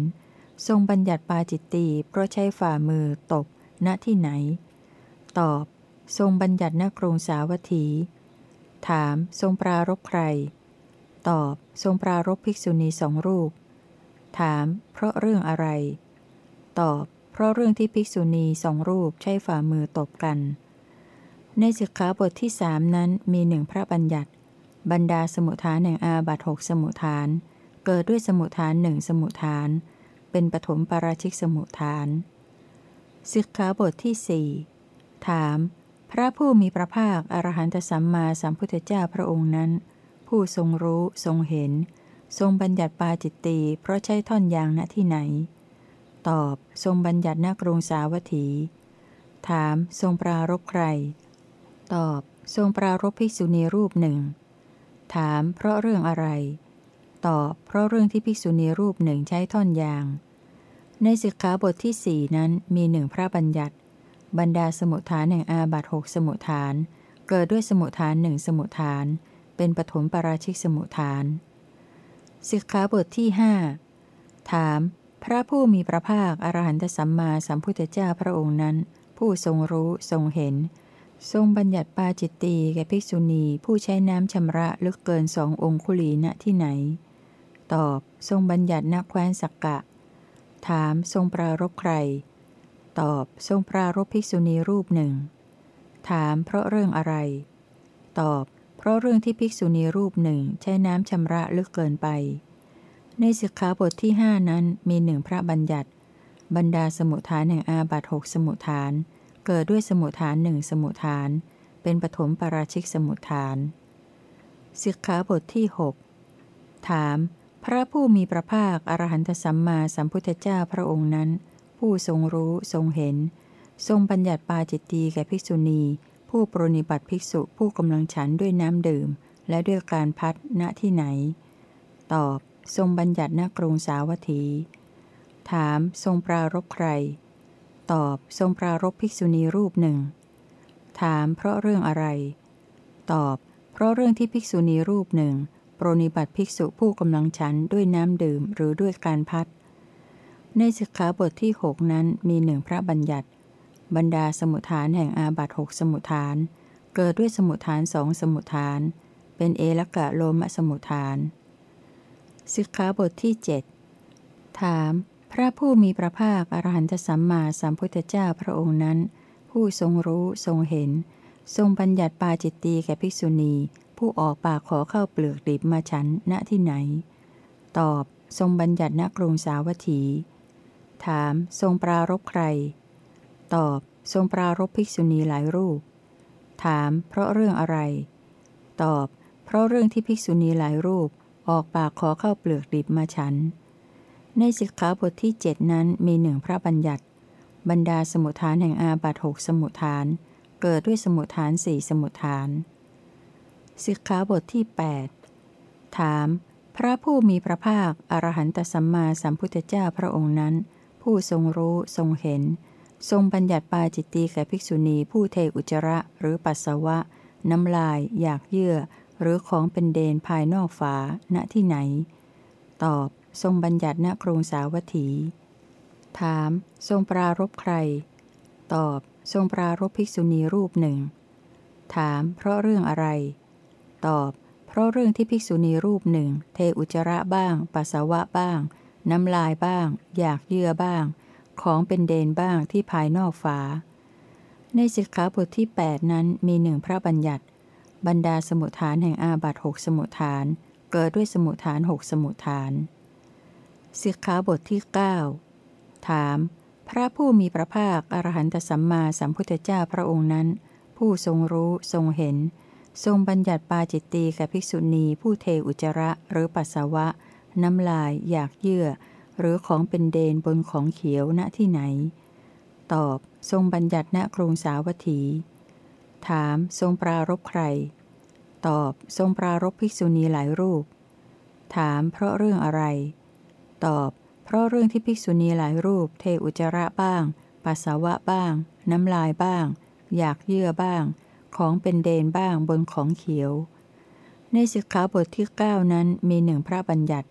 ทรงบัญญัติปาจิตตีเพราะใช้ฝ่ามือตบณที่ไหน ตอบ ทรงบัญญัติณกรุงสาวัตถี ถาม ทรงปรารบใคร ตอบ ทรงปรารบภิกษุณีสองรูป ถาม เพราะเรื่องอะไร ตอบ เพราะเรื่องที่ภิกษุณีสองรูปใช้ฝ่ามือตบกัน ในสิกขาบทที่สามนั้นมีหนึ่งพระบัญญัติ บรรดาสมุทฐานแห่งอาบัตหกสมุทฐาน เกิดด้วยสมุทฐานหนึ่งสมุทฐาน เป็นปฐมปราชิกสมุทฐานสิกขาบทที่สี่ถาม พระผู้มีพระภาคอรหันตสัมมาสัมพุทธเจ้าพระองค์นั้น ผู้ทรงรู้ทรงเห็น ทรงบัญญัติปาจิตตีเพราะใช้ท่อนยางณที่ไหน ตอบทรงบัญญัติณกรุงสาวัตถี ถามทรงปรารบใคร ตอบทรงปรารบภิกษุณีรูปหนึ่ง ถามเพราะเรื่องอะไร ตอบเพราะเรื่องที่ภิกษุณีรูปหนึ่งใช้ท่อนยาง ในสิกขาบทที่สี่นั้นมีหนึ่งพระบัญญัติ บรรดาสมุทฐานแห่งอาบัตหกสมุทฐาน เกิดด้วยสมุทฐานหนึ่งสมุทฐาน เป็นปฐมปราชิกสมุทฐาน สิกขาบทที่หถาม พระผู้มีพระภาคอรหันตสัมมาสัมพุทธเจ้าพระองค์นั้น ผู้ทรงรู้ทรงเห็น ทรงบัญญัติปาจิตตีแก่ภิกษุณีผู้ใช้น้ำชำระลึกเกินสององคุลีณที่ไหน ตอบ ทรงบัญญัติณแคว้นสักกะ ถามทรงปรารบใคร ตอบ ทรงปรารบภิกษุณีรูปหนึ่ง ถามเพราะเรื่องอะไร ตอบ ราะเรื่องที่ภิกษุณีรูปหนึ่งใช้น้ำชำระลึกเกินไป ในสิกขาบทที่หนั้นมีหนึ่งพระบัญญัติ บรรดาสมุทฐานแห่งอาบัตหกสมุทฐาน เกิดด้วยสมุทฐานหนึ่งสมุทฐาน เป็นปฐมปราชิกสมุทฐานสิกขาบทที่ 6 ถาม พระผู้มีพระภาคอรหันตสัมมาสัมพุทธเจ้าพระองค์นั้น ผู้ทรงรู้ทรงเห็น ทรงบัญญัติปาจิตตีแก่ภิกษุณี ผู้ปรนิบัติภิกษุผู้กำลังฉันด้วยน้ำดื่ม และด้วยการพัดณที่ไหน ตอบ ทรงบัญญัติณกรุงสาวัตถี ถามทรงปรารบใคร ตอบทรงปรารบภิกษุณีรูปหนึ่ง ถามเพราะเรื่องอะไร ตอบ เพราะเรื่องที่ภิกษุณีรูปหนึ่ง ปรนิบัติภิกษุผู้กำลังฉันด้วยน้ำดื่มหรือด้วยการพัด ในสิกขาบทที่หกนั้นมีหนึ่งพระบัญญัติ บรรดาสมุทฐานแห่งอาบัตหกสมุทฐาน เกิดด้วยสมุทฐานสองสมุทฐาน เป็นเอละกะโลมสมุทฐานสิกขาบทที่เจ็ดถาม พระผู้มีพระภาคอรหันตสัมมาสัมพุทธเจ้าพระองค์นั้น ผู้ทรงรู้ทรงเห็น ทรงบัญญัติปาจิตตีแก่ภิกษุณี ผู้ออกปากขอเข้าเปลือกดิบมาฉันณที่ไหน ตอบ ทรงบัญญัติณกรุงสาวัตถี ถาม ทรงปรารบใคร ตอบทรงปรารบภิกษุณีหลายรูป ถามเพราะเรื่องอะไร ตอบ เพราะเรื่องที่ภิกษุณีหลายรูปออกปากขอเข้าเปลือกดิบมาฉัน ในสิกขาบทที่เจ็ดนั้นมีหนึ่งพระบัญญัติ บรรดาสมุทฐานแห่งอาบัตหกสมุทฐาน เกิดด้วยสมุทฐานสี่สมุทฐานสิกขาบทที่ 8 ถาม พระผู้มีพระภาค อรหันตสัมมาสัมพุทธเจ้าพระองค์นั้น ผู้ทรงรู้ทรงเห็น ทรงบัญญัติปาจิตตีแก่ภิกษุณีผู้เทอุจระหรือปัสสาวะ น้ำลาย อยากเยื่อ หรือของเป็นเดนภายนอกฝาณที่ไหน ตอบ ทรงบัญญัติณกรุงสาวัตถี ถาม ทรงปรารบใคร ตอบ ทรงปรารบภิกษุณีรูปหนึ่ง ถาม เพราะเรื่องอะไร ตอบ เพราะเรื่องที่ภิกษุณีรูปหนึ่ง เทอุจระบ้าง ปัสสาวะบ้าง น้ำลายบ้าง อยากเยื่อบ้าง ของเป็นเดนบ้างที่ภายนอกฝา ในสิกขาบทที่ 8 นั้นมีหนึ่งพระบัญญัติ บรรดาสมุทฐานแห่งอาบัตหกสมุทฐาน เกิดด้วยสมุทฐานหกสมุทฐานสิกขาบทที่ 9 ถาม พระผู้มีพระภาคอรหันตสัมมาสัมพุทธเจ้าพระองค์นั้น ผู้ทรงรู้ทรงเห็น ทรงบัญญัติปาจิตตีแก่ภิกษุณีผู้เทอุจระหรือปัสสาวะ น้ำลาย อยากเยื่อ หรือของเป็นเดนบนของเขียวณที่ไหน ตอบ ทรงบัญญัติณกรุงสาวัตถี ถาม ทรงปรารบใคร ตอบ ทรงปรารบภิกษุณีหลายรูป ถาม เพราะเรื่องอะไร ตอบ เพราะเรื่องที่ภิกษุณีหลายรูป เทอุจจาระบ้าง ปัสสาวะบ้าง น้ำลายบ้าง อยากเยื่อบ้าง ของเป็นเดนบ้างบนของเขียว ในสิกขาบทที่ 9 นั้นมีหนึ่งพระบัญญัติ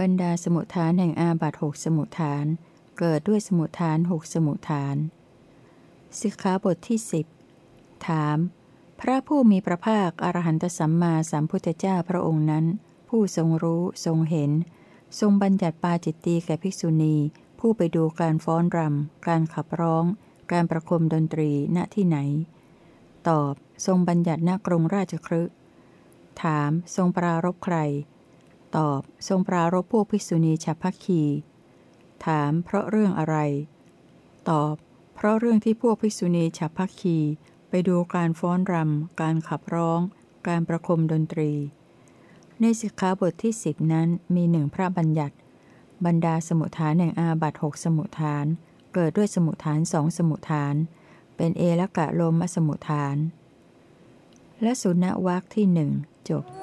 บรรดาสมุทฐานแห่งอาบัตหกสมุทฐาน เกิดด้วยสมุทฐานหกสมุทฐาน สิกขาบทที่สิบถาม พระผู้มีพระภาคอรหันตสัมมาสัมพุทธเจ้าพระองค์นั้น ผู้ทรงรู้ทรงเห็น ทรงบัญญัติปาจิตตีแก่ภิกษุณี ผู้ไปดูการฟ้อนรำการขับร้อง การประคมดนตรีณที่ไหน ตอบ ทรงบัญญัติณกรุงราชครึถาม ทรงปรารบใคร ตอบทรงปรารบพวกภิกษุณีฉับพักคี ถามเพราะเรื่องอะไร ตอบ เพราะเรื่องที่พวกภิกษุณีฉับพักคี ไปดูการฟ้อนรำ การขับร้อง การประคมดนตรี ในสิกขาบทที่สิบนั้นมีหนึ่งพระบัญญัติ บรรดาสมุทฐานแห่งอาบัตหกสมุทฐาน เกิดด้วยสมุทฐานสองสมุทฐาน เป็นเอละกะโลมสมุทฐาน และสุณวักที่หนึ่งจบ